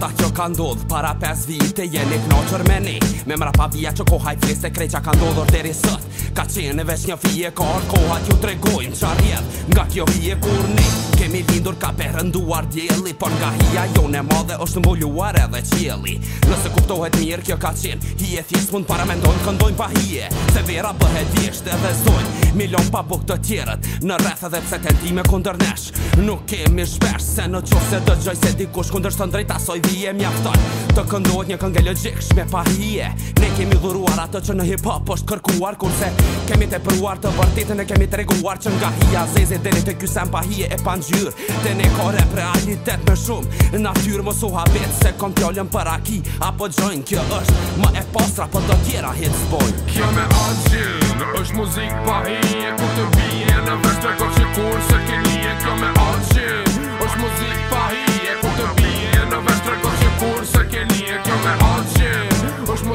ta kjo ka ndodh Para 5 vite jeni knoqër me Me mra pa vija që koha i flis krej që ka ndodhër deri sët Ka qenë e veç një fije ka orë kohat ju tregojmë Qa arjed Nga kjo fije kur ni Kemi lindur ka perënduar djeli Por nga hija jo në madhe është mbulluar edhe qjeli Nëse kuptohet mirë kjo ka qenë Hije thjesë mund para mendojnë këndojnë pa hije Se vera bëhe vjeshtë edhe zdojnë Milon pa buk të tjerët Në rreth edhe pse të tentime kundër nesh Nuk kemi shpesh se në qofë se dëgjoj se dikush kundër së ndrejt asoj ti e mjafton Të këndohet një këngë logik shme pa Ne kemi dhuruar ato që në hip-hop është kërkuar Kurse kemi të përuar të vërtitën e kemi të reguar Që nga hija zezit dhe një të kysen pa hije e panëgjyr Dhe ne kore për realitet me shumë Në atyrë më suha vetë se kom pjollën për aki Apo gjojnë kjo është më e pasra për do tjera hitës boj Kjo me anëgjyr është muzik pa hije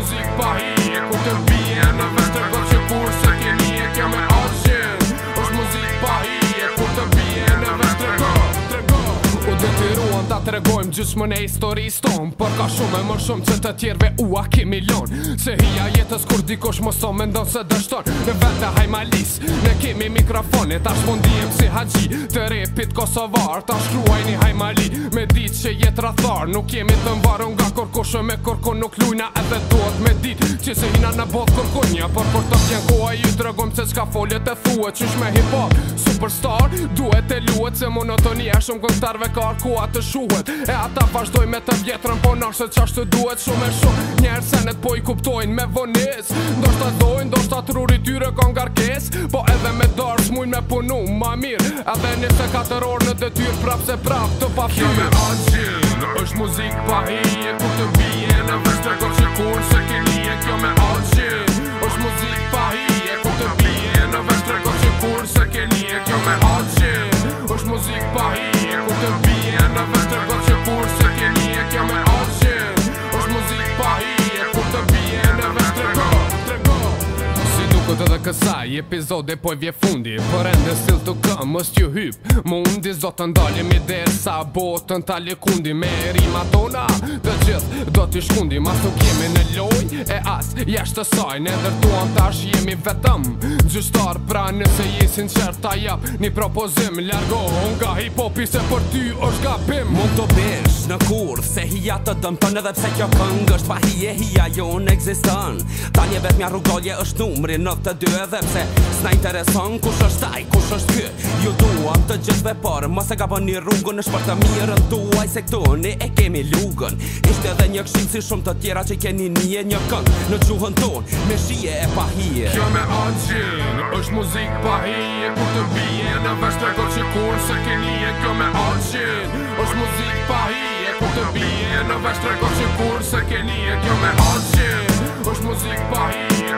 muzik pahije Ku të bije në vetë të bëtë që kur se ke nije Kja me arshin është muzik pahije Ku të bije në vetë të go, të go U detyruan ta të regojmë gjyshmën e historisë tonë Por ka shumë e më shumë që të tjerve ua ki milion Se hija jetës kur dikosh më so me ndonë se dështon Në vetë hajmalis, ne kemi mikrofone Ta shpondijem si haqji të repit Kosovar Ta shkruaj një hajmali me ditë që jetë rathar Nuk kemi të mbarë nga kërë shë me korko nuk lujna edhe duhet me dit Që se hina në bot korkonja Por për të pjen koha i drëgum se s'ka foljet e thua Qysh me hip hop, superstar, duhet e luet Se monotonia shumë këngtarve ka arkua të shuhet E ata vazhdoj me të vjetrën Po nërse qashtu duhet shumë e shumë Njerë senet po i kuptojnë me vonis Ndo shta dojnë, ndo shta truri tyre ka rkes Po edhe me darë mujnë me punu ma mirë Edhe të orë në detyr prap se prap të pa fjerë Kime on Në është muzik pa i e ku të bije Në vështë të gërë që kurë se ke lije kjo me atë që është muzik pa i e ku të bije Në vështë të gërë që kurë se ke lije kjo me atë që është muzik pa i Ndë dhe kësaj epizode po vje fundi Për endë stil të këmë më s'ju hyp Më undis do të ndalje mi derë Sa botën ta lëkundi Me rima tona të gjithë do t'i shkundi Mas nuk jemi në loj e as jeshtë të saj Në dërtuam tash jemi vetëm Gjyshtar pra nëse je sincer Ta jap një propozim largo nga hip hopi se për ty është gapim Mund të bish në kur Se hia të dëmpën edhe pse kjo këng është fa hi hija hia jo në existën Tanje vet mja rrugolje është të dy edhe pse s'na intereson kush është taj, kush është kë Ju duam të gjithë dhe parë, mos e ka bën një rrugën është për të Në duaj se këtu një e kemi lugën Ishte edhe një këshim si shumë të tjera që i keni një një këngë në gjuhën ton me shije e pahije Kjo me agjin është muzik pahije ku të bije në vështë rego që kur se keni e kjo me agjin është muzik pahije ku të bije në vështë rego që kur se keni e kjo me agjin është muzik pahije